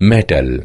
metal